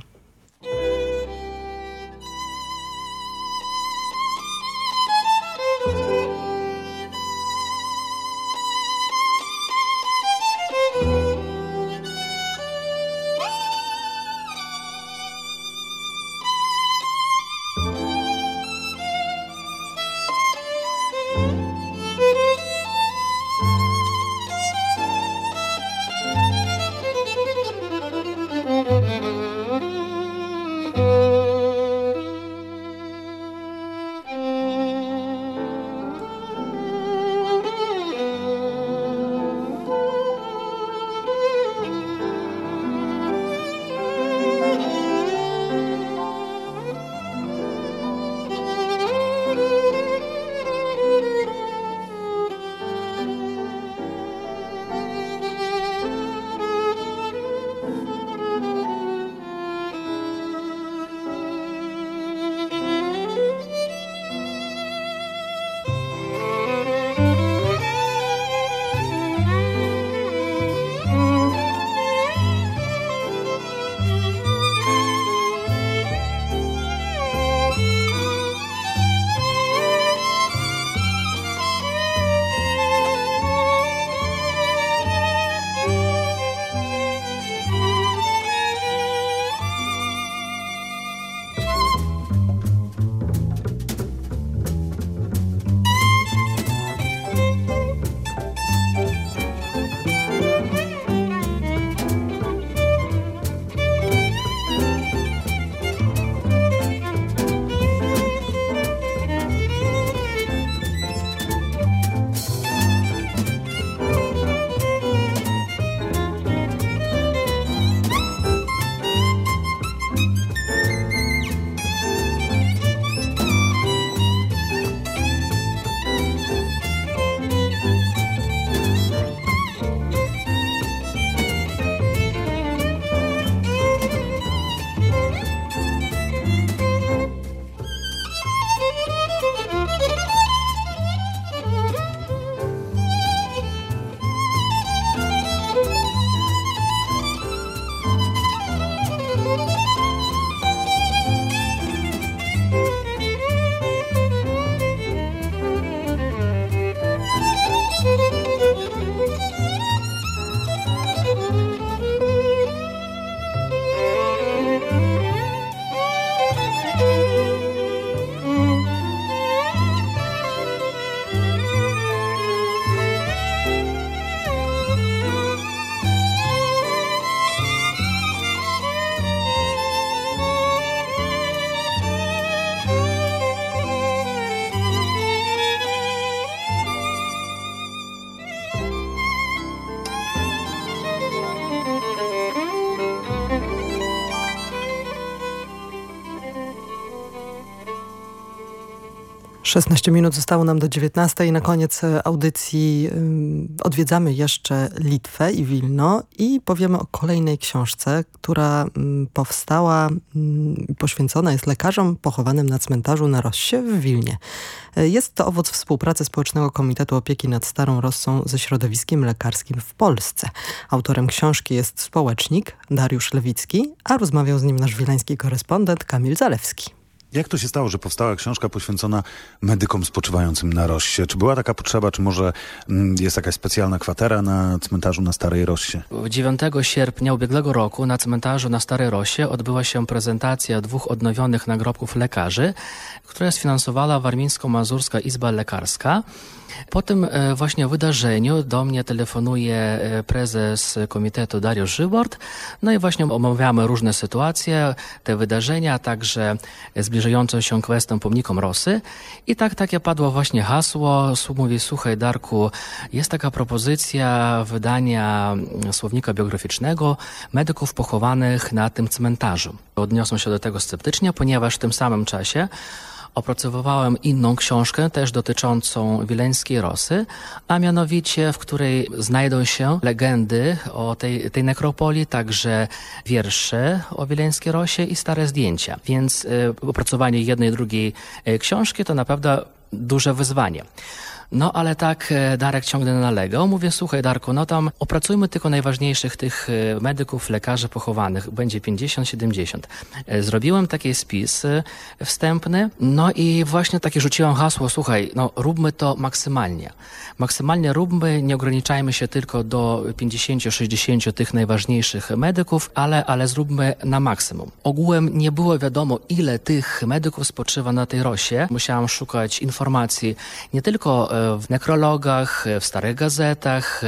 16 minut zostało nam do 19 i na koniec e, audycji odwiedzamy jeszcze Litwę i Wilno i powiemy o kolejnej książce, która powstała poświęcona jest lekarzom pochowanym na cmentarzu na Rossie w Wilnie. E, jest to owoc współpracy Społecznego Komitetu Opieki nad Starą Rossą ze środowiskiem lekarskim w Polsce. Autorem książki jest społecznik Dariusz Lewicki, a rozmawiał z nim nasz wileński korespondent Kamil Zalewski. Jak to się stało, że powstała książka poświęcona medykom spoczywającym na Rossie? Czy była taka potrzeba, czy może mm, jest jakaś specjalna kwatera na cmentarzu na Starej Rossie? 9 sierpnia ubiegłego roku na cmentarzu na Starej Rossie odbyła się prezentacja dwóch odnowionych nagrobków lekarzy, która sfinansowała Warmińsko-Mazurska Izba Lekarska. Po tym e, właśnie wydarzeniu do mnie telefonuje e, prezes komitetu Dariusz Żybord, no i właśnie omawiamy różne sytuacje, te wydarzenia, także zbliżającą się kwestię pomnikom Rosy. I tak takie padło właśnie hasło, mówi, słuchaj Darku, jest taka propozycja wydania słownika biograficznego medyków pochowanych na tym cmentarzu. Odniosą się do tego sceptycznie, ponieważ w tym samym czasie opracowywałem inną książkę, też dotyczącą wileńskiej Rosy, a mianowicie w której znajdą się legendy o tej, tej nekropolii, także wiersze o wileńskiej Rosie i stare zdjęcia. Więc y, opracowanie jednej i drugiej y, książki to naprawdę duże wyzwanie. No ale tak e, Darek ciągle nalegał. Mówię, słuchaj Darku, no tam opracujmy tylko najważniejszych tych e, medyków, lekarzy pochowanych. Będzie 50-70. E, zrobiłem taki spis wstępny, no i właśnie takie rzuciłem hasło, słuchaj, no róbmy to maksymalnie. Maksymalnie róbmy, nie ograniczajmy się tylko do 50-60 tych najważniejszych medyków, ale, ale zróbmy na maksimum. Ogółem nie było wiadomo, ile tych medyków spoczywa na tej rosie. Musiałam szukać informacji nie tylko w nekrologach, w starych gazetach,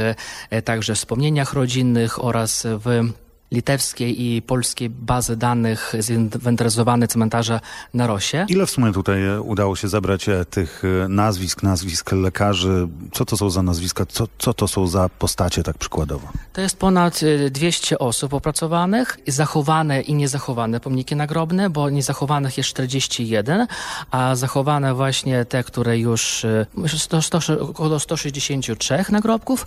e, także wspomnieniach rodzinnych oraz w litewskiej i polskiej bazy danych zinwentaryzowane cmentarze na Rosie. Ile w sumie tutaj e, udało się zebrać e, tych nazwisk, nazwisk lekarzy? Co to są za nazwiska? Co, co to są za postacie tak przykładowo? To jest ponad 200 osób opracowanych, zachowane i niezachowane pomniki nagrobne, bo niezachowanych jest 41, a zachowane właśnie te, które już, myślę, 100, 100, około 163 nagrobków, E,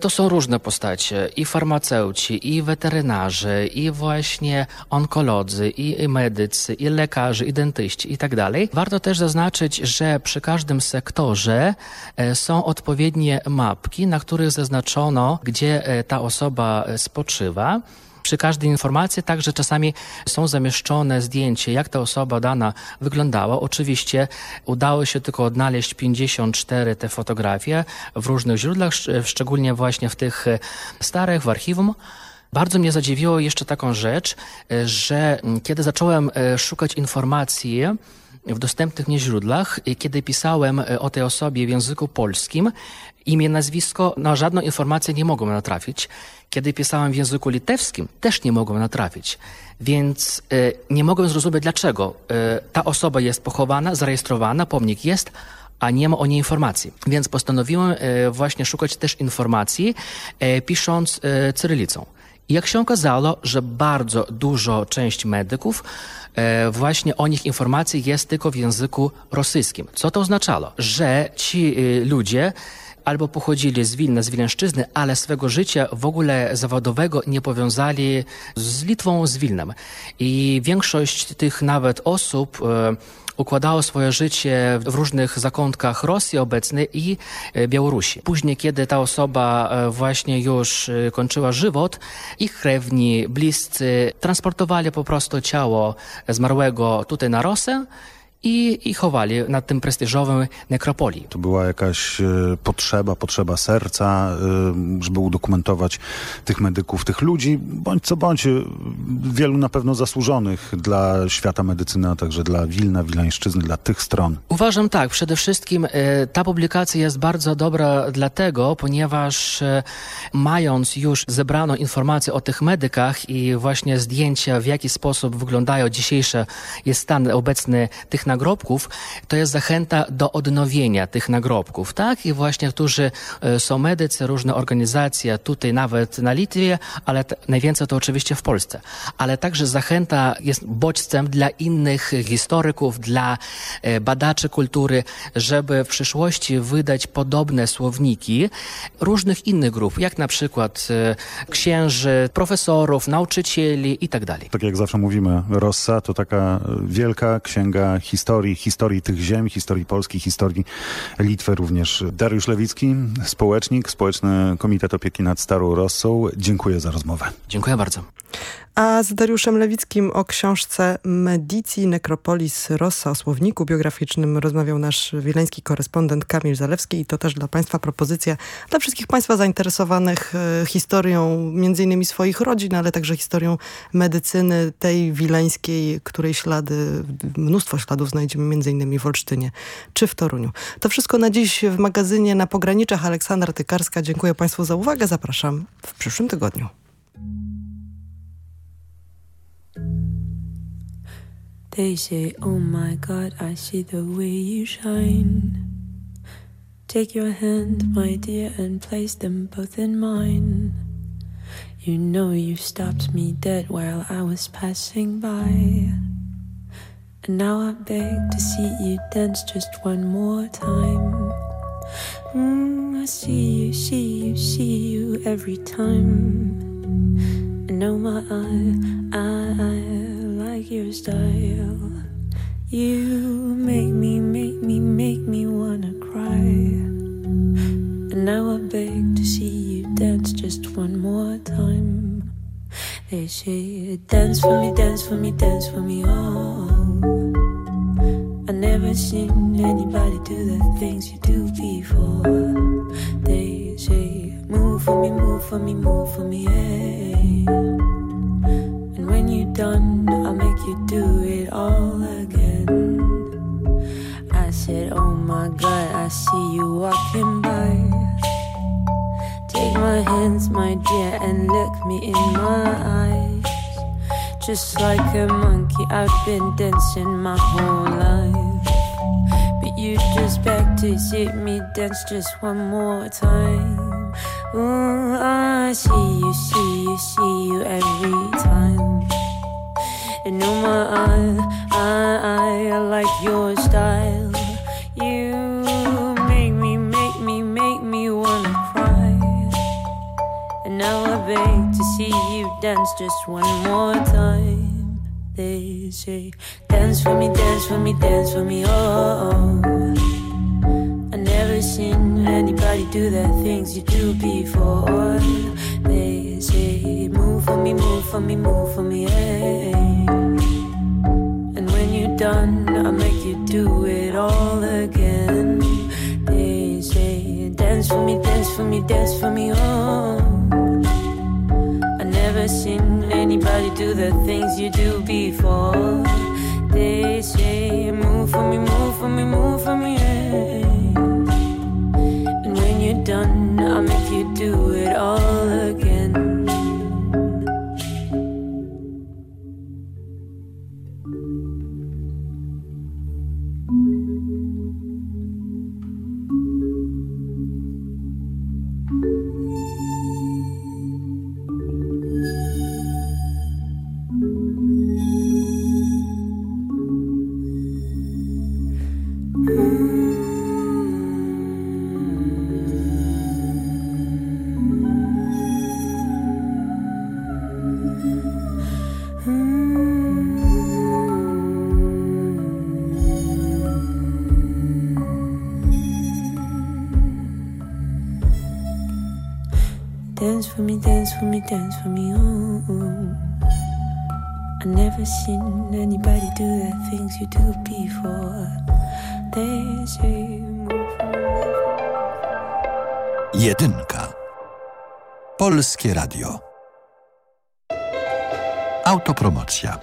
to są różne postacie, i farmaceuci, i weterynarze, i właśnie onkolodzy, i medycy, i lekarze, i dentyści i tak dalej. Warto też zaznaczyć, że przy każdym sektorze e, są odpowiednie mapki, na których zaznaczono, gdzie e, ta osoba spoczywa przy każdej informacji także czasami są zamieszczone zdjęcie, jak ta osoba dana wyglądała. Oczywiście udało się tylko odnaleźć 54 te fotografie w różnych źródłach, szczególnie właśnie w tych e, starych, w archiwum. Bardzo mnie zadziwiło jeszcze taką rzecz, e, że kiedy zacząłem e, szukać informacji w dostępnych mnie źródłach, kiedy pisałem o tej osobie w języku polskim, imię, nazwisko, na żadną informację nie mogłem natrafić. Kiedy pisałem w języku litewskim, też nie mogłem natrafić. Więc y, nie mogłem zrozumieć, dlaczego y, ta osoba jest pochowana, zarejestrowana, pomnik jest, a nie ma o niej informacji. Więc postanowiłem y, właśnie szukać też informacji, pisząc cyrylicą. Jak się okazało, że bardzo dużo część medyków właśnie o nich informacji jest tylko w języku rosyjskim. Co to oznaczało? Że ci ludzie albo pochodzili z Wilna, z Wileńszczyzny, ale swego życia w ogóle zawodowego nie powiązali z Litwą, z Wilnem. I większość tych nawet osób e, układało swoje życie w różnych zakątkach Rosji obecnej i e, Białorusi. Później, kiedy ta osoba e, właśnie już kończyła żywot, ich krewni, bliscy transportowali po prostu ciało zmarłego tutaj na Rosę, i, i chowali na tym prestiżowym nekropolii. To była jakaś e, potrzeba, potrzeba serca, e, żeby udokumentować tych medyków, tych ludzi, bądź co bądź, e, wielu na pewno zasłużonych dla świata medycyny, a także dla Wilna, Wileńszczyzny, dla tych stron. Uważam tak, przede wszystkim ta publikacja jest bardzo dobra dlatego, ponieważ mając już zebraną informację o tych medykach i właśnie zdjęcia, w jaki sposób wyglądają dzisiejsze jest stan obecny tych nagrobków, to jest zachęta do odnowienia tych nagrobków, tak? I właśnie, którzy e, są medycy, różne organizacje, tutaj nawet na Litwie, ale najwięcej to oczywiście w Polsce. Ale także zachęta jest bodźcem dla innych historyków, dla e, badaczy kultury, żeby w przyszłości wydać podobne słowniki różnych innych grup, jak na przykład e, księży, profesorów, nauczycieli i tak. Tak jak zawsze mówimy, Rossa to taka wielka księga historii, historii tych ziem, historii Polski, historii Litwy również. Dariusz Lewicki, społecznik, Społeczny Komitet Opieki nad Starą Rossą. Dziękuję za rozmowę. Dziękuję bardzo. A z Dariuszem Lewickim o książce Medici Necropolis Rossa o słowniku biograficznym rozmawiał nasz wileński korespondent Kamil Zalewski i to też dla Państwa propozycja dla wszystkich Państwa zainteresowanych e, historią między innymi swoich rodzin, ale także historią medycyny tej wileńskiej, której ślady, mnóstwo śladów znajdziemy między innymi w Olsztynie czy w Toruniu. To wszystko na dziś w magazynie Na Pograniczach. Aleksandra Tykarska. Dziękuję Państwu za uwagę. Zapraszam w przyszłym tygodniu. They say, Oh my God, I see the way you shine. Take your hand, my dear, and place them both in mine. You know you stopped me dead while I was passing by. And now I beg to see you dance just one more time. Mm, I see you, see you, see you every time. Oh my, I, I, like your style. You make me, make me, make me wanna cry. And now I beg to see you dance just one more time. They say, dance for me, dance for me, dance for me, oh. I never seen anybody do the things you do before. They say, for me, move for me, move for me, yeah. And when you're done, I'll make you do it all again. I said, Oh my God, I see you walking by. Take my hands, my dear, and look me in my eyes. Just like a monkey, I've been dancing my whole life. But you just beg to see me dance just one more time. Ooh, I see you, see you, see you every time. And oh my, I, I, I like your style. You make me, make me, make me wanna cry. And now I beg to see you dance just one more time. They say, dance for me, dance for me, dance for me, oh. I never seen anybody do the things you do before. They say, move for me, move for me, move for me, yeah. And when you're done, I'll make you do it all again. They say, dance for me, dance for me, dance for me, oh. I never seen anybody do the things you do before. They say, Polskie Radio. Autopromocja.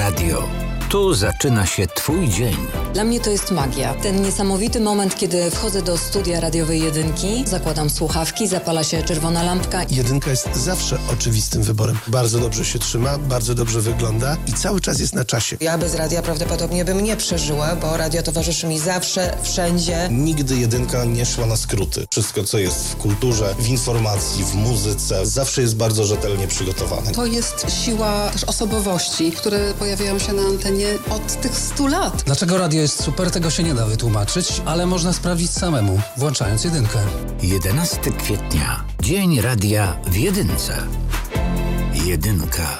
Radio Tu zaczyna się Twój dzień. Dla mnie to jest magia. Ten niesamowity moment, kiedy wchodzę do studia radiowej jedynki, zakładam słuchawki, zapala się czerwona lampka. Jedynka jest zawsze oczywistym wyborem. Bardzo dobrze się trzyma, bardzo dobrze wygląda i cały czas jest na czasie. Ja bez radia prawdopodobnie bym nie przeżyła, bo radio towarzyszy mi zawsze, wszędzie. Nigdy jedynka nie szła na skróty. Wszystko, co jest w kulturze, w informacji, w muzyce, zawsze jest bardzo rzetelnie przygotowane. To jest siła też osobowości, które pojawiają się na antenie od tych 100 lat. Dlaczego radio jest super, tego się nie da wytłumaczyć, ale można sprawdzić samemu, włączając jedynkę. 11 kwietnia. Dzień radia w jedynce. Jedynka.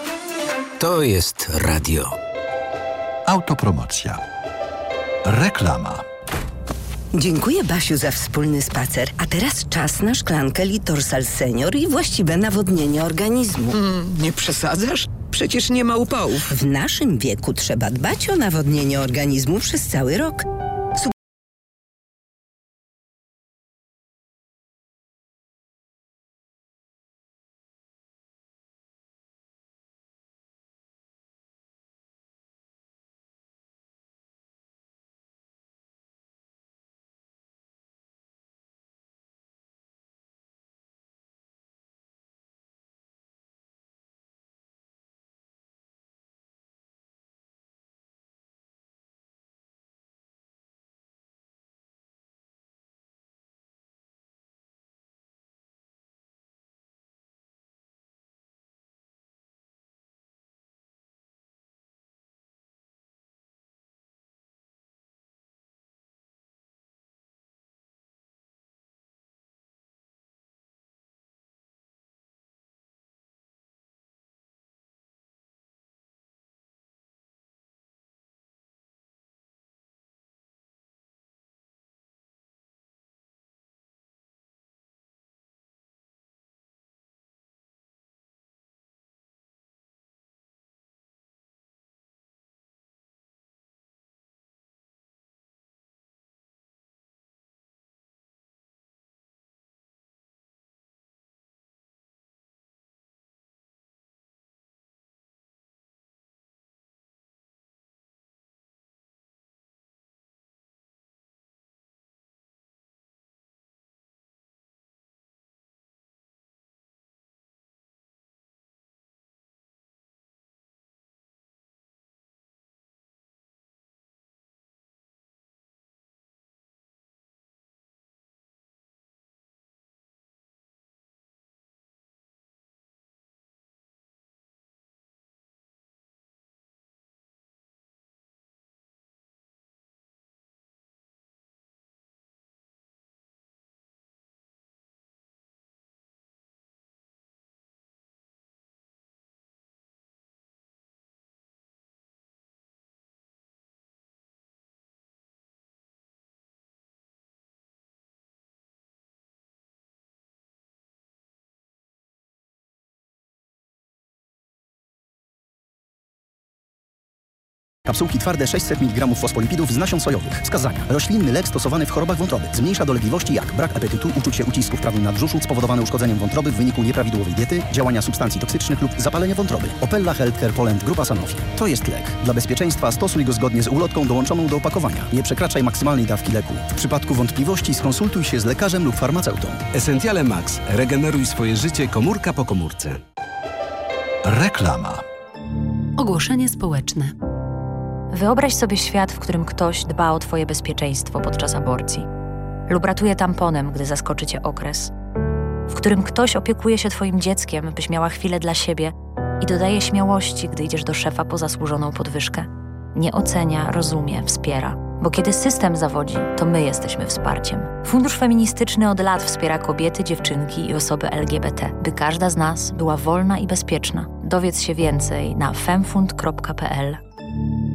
To jest radio. Autopromocja. Reklama. Dziękuję Basiu za wspólny spacer. A teraz czas na szklankę Litorsal Senior i właściwe nawodnienie organizmu. Mm, nie przesadzasz? Przecież nie ma upałów. W naszym wieku trzeba dbać o nawodnienie organizmu przez cały rok. Kapsułki twarde 600 mg fosfolipidów z nasion sojowych. Wskazania. Roślinny lek stosowany w chorobach wątroby. Zmniejsza dolegliwości jak brak apetytu, uczucie ucisku w prawym nadbrzuszu spowodowane uszkodzeniem wątroby w wyniku nieprawidłowej diety, działania substancji toksycznych lub zapalenie wątroby. Opella Healthcare Poland Grupa Sanofi. To jest lek. Dla bezpieczeństwa stosuj go zgodnie z ulotką dołączoną do opakowania. Nie przekraczaj maksymalnej dawki leku. W przypadku wątpliwości skonsultuj się z lekarzem lub farmaceutą. Essentiale Max. Regeneruj swoje życie komórka po komórce. Reklama. Ogłoszenie społeczne. Wyobraź sobie świat, w którym ktoś dba o Twoje bezpieczeństwo podczas aborcji lub ratuje tamponem, gdy zaskoczy Cię okres, w którym ktoś opiekuje się Twoim dzieckiem, byś miała chwilę dla siebie i dodaje śmiałości, gdy idziesz do szefa po zasłużoną podwyżkę. Nie ocenia, rozumie, wspiera. Bo kiedy system zawodzi, to my jesteśmy wsparciem. Fundusz Feministyczny od lat wspiera kobiety, dziewczynki i osoby LGBT, by każda z nas była wolna i bezpieczna. Dowiedz się więcej na femfund.pl.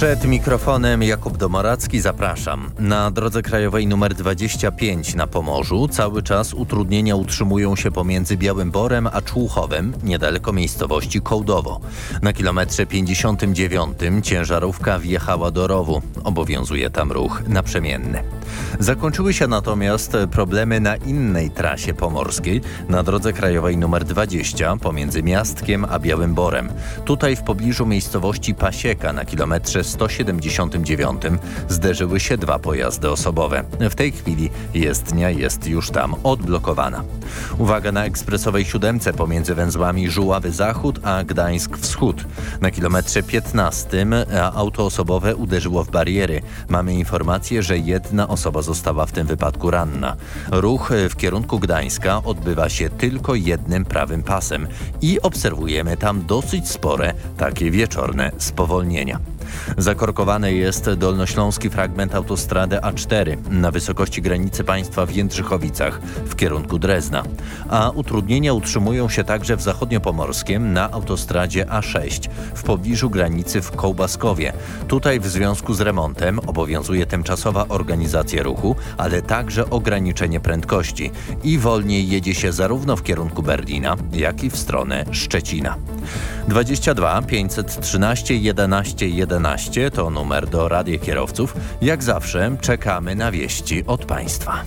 Przed mikrofonem Jakub Domoracki zapraszam. Na drodze krajowej nr 25 na Pomorzu cały czas utrudnienia utrzymują się pomiędzy Białym Borem a Człuchowem, niedaleko miejscowości Kołdowo. Na kilometrze 59 ciężarówka wjechała do rowu. Obowiązuje tam ruch naprzemienny. Zakończyły się natomiast problemy na innej trasie pomorskiej, na drodze krajowej nr 20 pomiędzy Miastkiem a Białym Borem. Tutaj w pobliżu miejscowości Pasieka na kilometrze 179 zderzyły się dwa pojazdy osobowe. W tej chwili jezdnia jest już tam odblokowana. Uwaga na ekspresowej siódemce pomiędzy węzłami Żuławy Zachód a Gdańsk Wschód. Na kilometrze 15 auto osobowe uderzyło w bariery. Mamy informację, że jedna osoba została w tym wypadku ranna. Ruch w kierunku Gdańska odbywa się tylko jednym prawym pasem i obserwujemy tam dosyć spore, takie wieczorne spowolnienia. Zakorkowany jest dolnośląski fragment autostrady A4 na wysokości granicy państwa w Jędrzychowicach w kierunku Drezna. A utrudnienia utrzymują się także w zachodniopomorskim na autostradzie A6 w pobliżu granicy w Kołbaskowie. Tutaj w związku z remontem obowiązuje tymczasowa organizacja ruchu, ale także ograniczenie prędkości i wolniej jedzie się zarówno w kierunku Berlina, jak i w stronę Szczecina. 22 513 11 11 to numer do radiokierowców. Jak zawsze czekamy na wieści od Państwa.